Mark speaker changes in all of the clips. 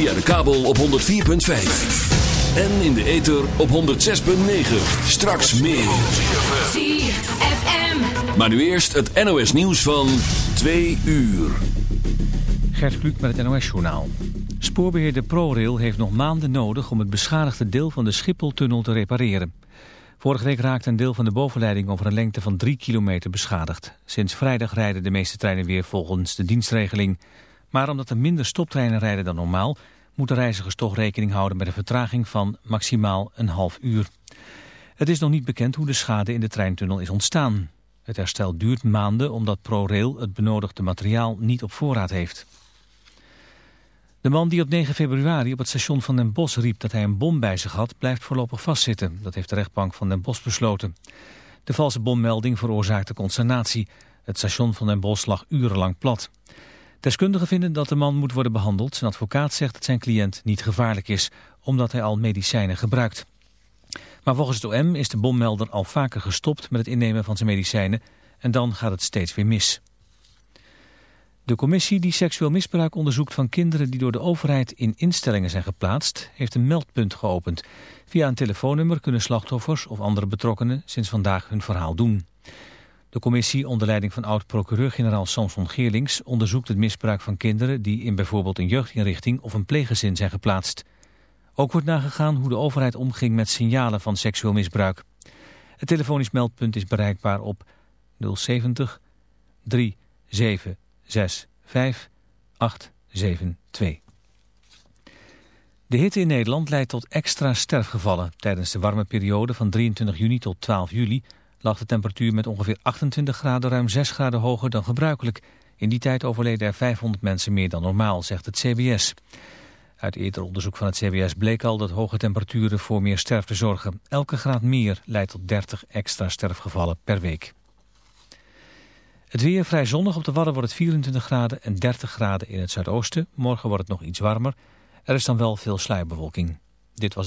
Speaker 1: Via de kabel op 104.5. En in de ether op 106.9. Straks meer.
Speaker 2: ZFM.
Speaker 1: Maar nu eerst het NOS nieuws van 2 uur.
Speaker 3: Gert Kluk met het NOS-journaal. Spoorbeheerder ProRail heeft nog maanden nodig om het beschadigde deel van de Schipholtunnel te repareren. Vorige week raakte een deel van de bovenleiding over een lengte van 3 kilometer beschadigd. Sinds vrijdag rijden de meeste treinen weer volgens de dienstregeling. Maar omdat er minder stoptreinen rijden dan normaal... moeten reizigers toch rekening houden met een vertraging van maximaal een half uur. Het is nog niet bekend hoe de schade in de treintunnel is ontstaan. Het herstel duurt maanden omdat ProRail het benodigde materiaal niet op voorraad heeft. De man die op 9 februari op het station van Den Bosch riep dat hij een bom bij zich had, blijft voorlopig vastzitten. Dat heeft de rechtbank van Den Bosch besloten. De valse bommelding veroorzaakte consternatie. Het station van Den Bosch lag urenlang plat. Deskundigen vinden dat de man moet worden behandeld. Zijn advocaat zegt dat zijn cliënt niet gevaarlijk is, omdat hij al medicijnen gebruikt. Maar volgens het OM is de bommelder al vaker gestopt met het innemen van zijn medicijnen en dan gaat het steeds weer mis. De commissie die seksueel misbruik onderzoekt van kinderen die door de overheid in instellingen zijn geplaatst, heeft een meldpunt geopend. Via een telefoonnummer kunnen slachtoffers of andere betrokkenen sinds vandaag hun verhaal doen. De commissie onder leiding van oud-procureur-generaal Samson Geerlings onderzoekt het misbruik van kinderen die in bijvoorbeeld een jeugdinrichting of een pleeggezin zijn geplaatst. Ook wordt nagegaan hoe de overheid omging met signalen van seksueel misbruik. Het telefonisch meldpunt is bereikbaar op 070 37 6, 5, 8, 7, 2. De hitte in Nederland leidt tot extra sterfgevallen. Tijdens de warme periode van 23 juni tot 12 juli lag de temperatuur met ongeveer 28 graden ruim 6 graden hoger dan gebruikelijk. In die tijd overleden er 500 mensen meer dan normaal, zegt het CBS. Uit eerder onderzoek van het CBS bleek al dat hoge temperaturen voor meer sterfte zorgen. Elke graad meer leidt tot 30 extra sterfgevallen per week. Het weer vrij zonnig. Op de Wadden wordt het 24 graden en 30 graden in het zuidoosten. Morgen wordt het nog iets warmer. Er is dan wel veel sluierbewolking. Dit was...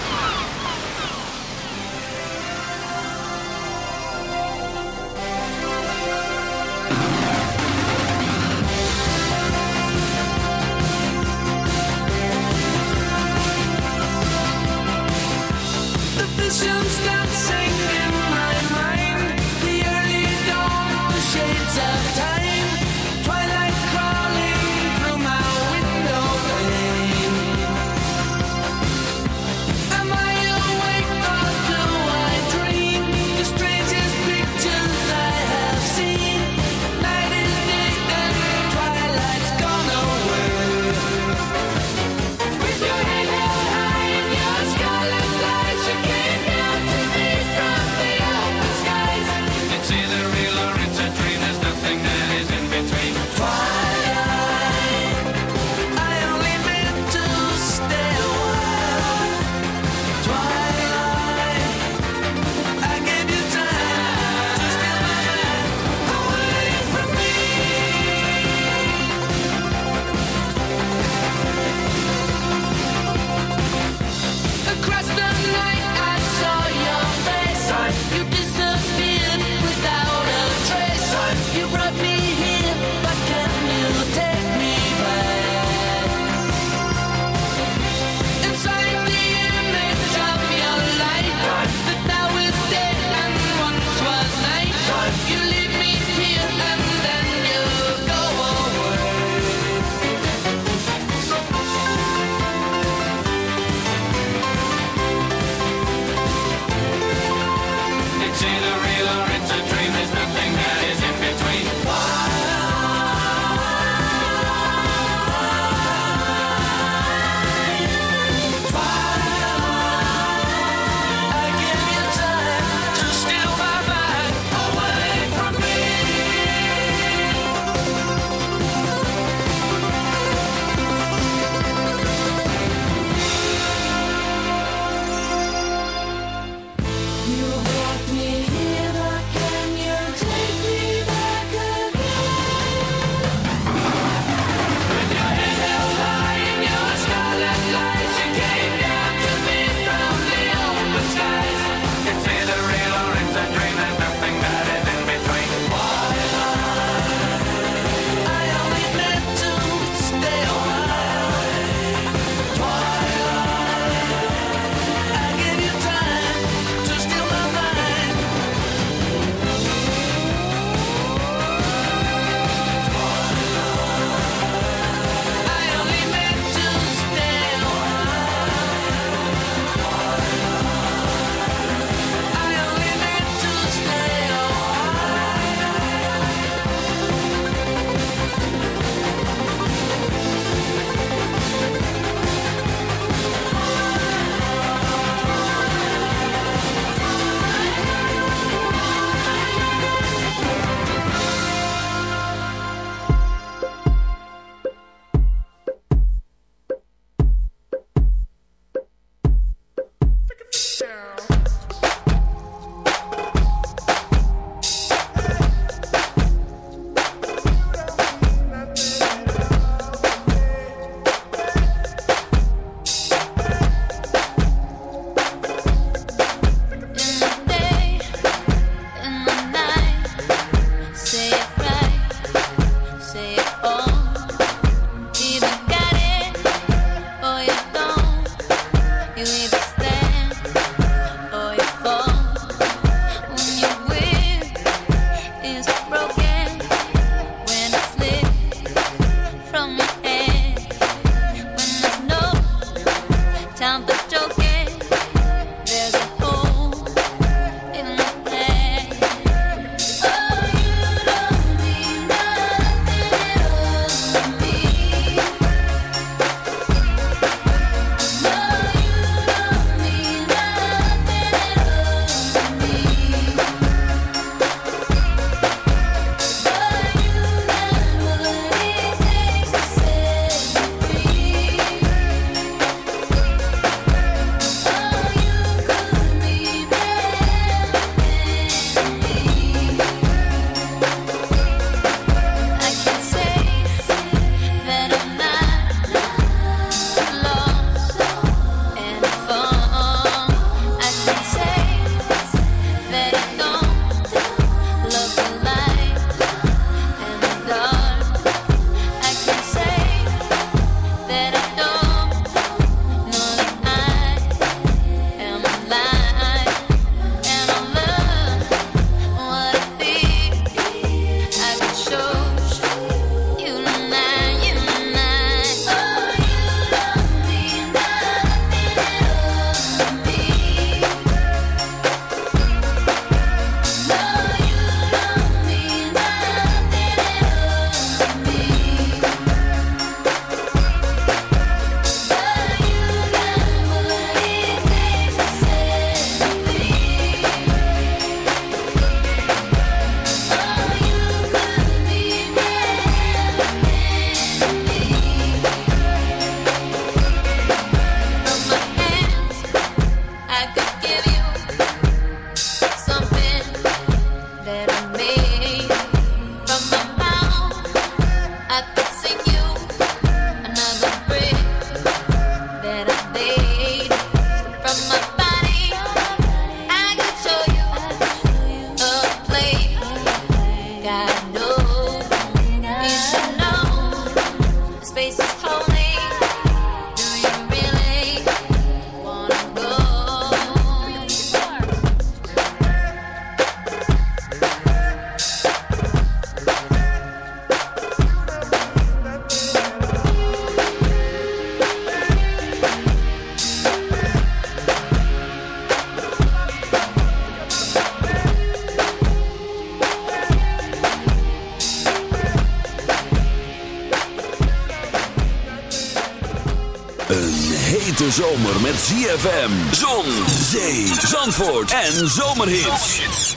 Speaker 4: zomer met ZFM. Zon, zee, zandvoort en zomerhits.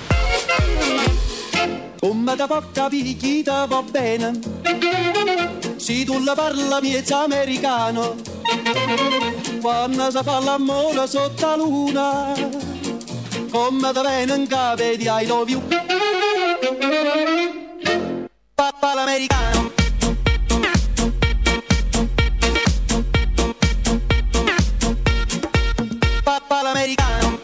Speaker 5: Come da poca picchita va bene. Si tu la parla miezza americano. Quando si fa l'amore sotto luna. Come da venen cape di I love you. americano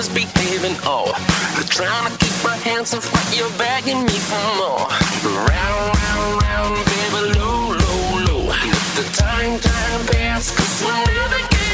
Speaker 6: just be
Speaker 7: giving all. I'm trying to keep my hands off, but you're begging me for more. Round, round, round, baby, low, low, low. Let the time, time pass, cause we'll never get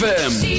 Speaker 8: ZFM.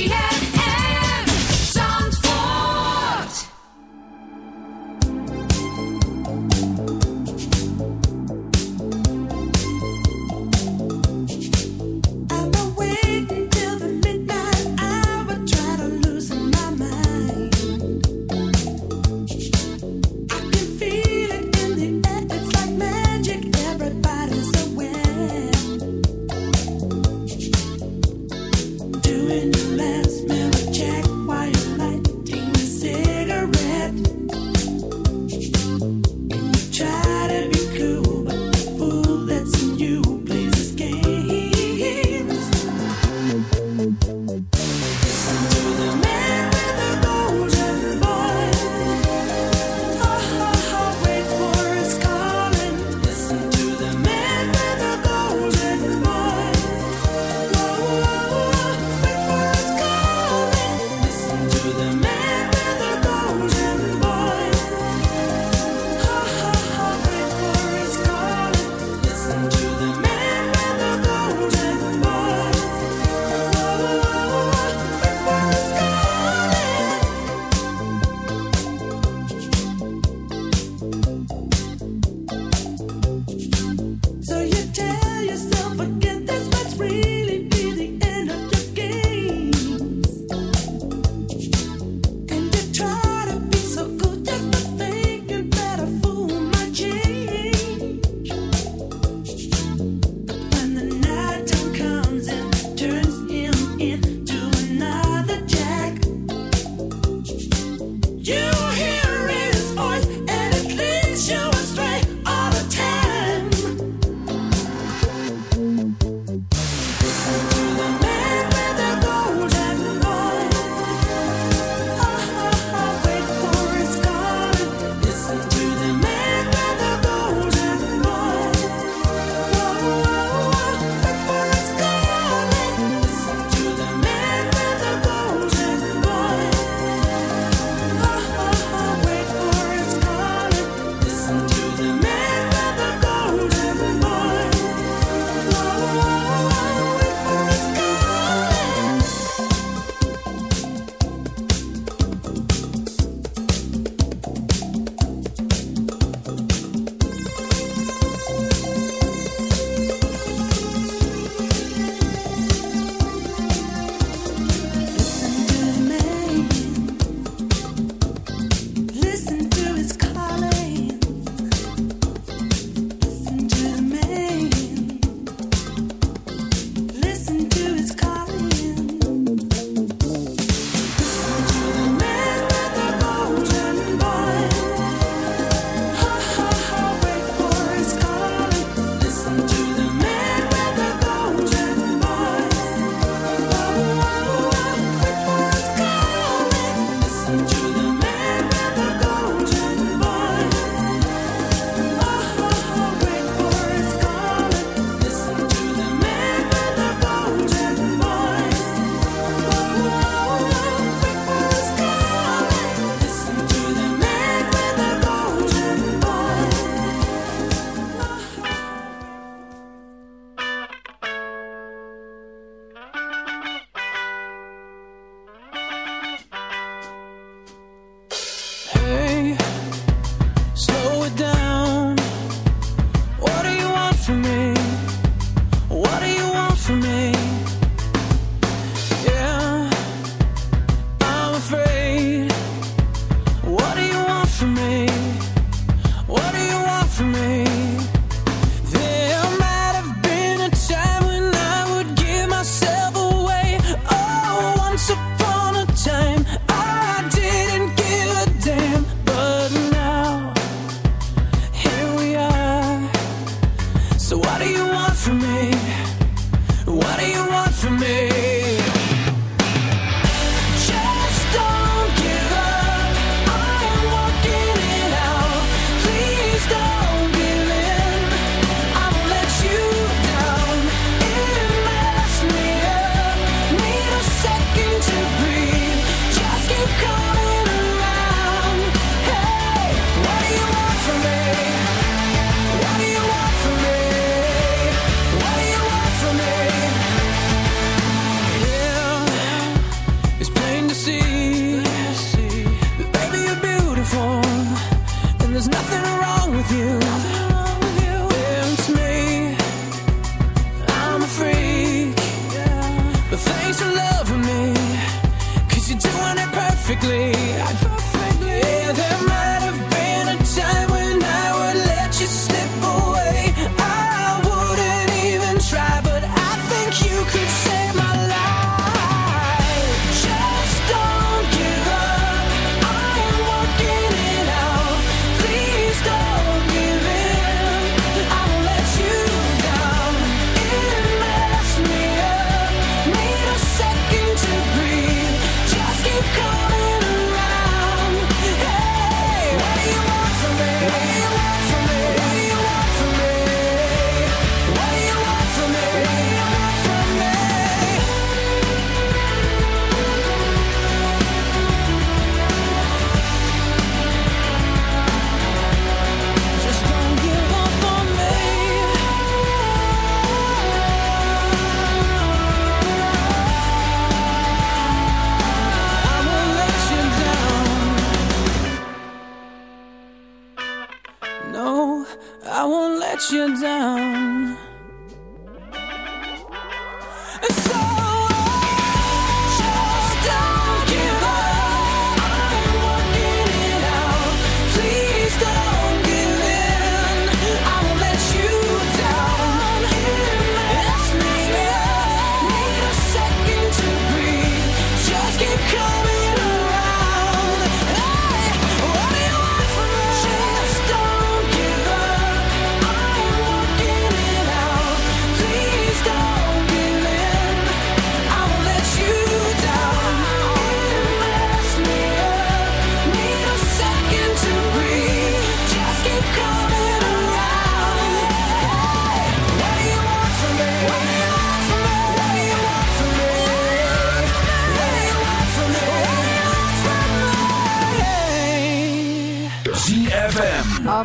Speaker 8: perfectly. There might have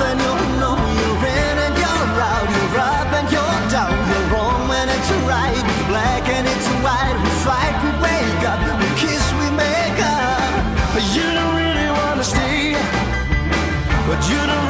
Speaker 9: then you'll know. You're in and you're out, you're up and you're down, you're wrong when it's right, it's black and it's white, we fight, we wake up, we kiss, we make up. But you don't really wanna stay, but you don't.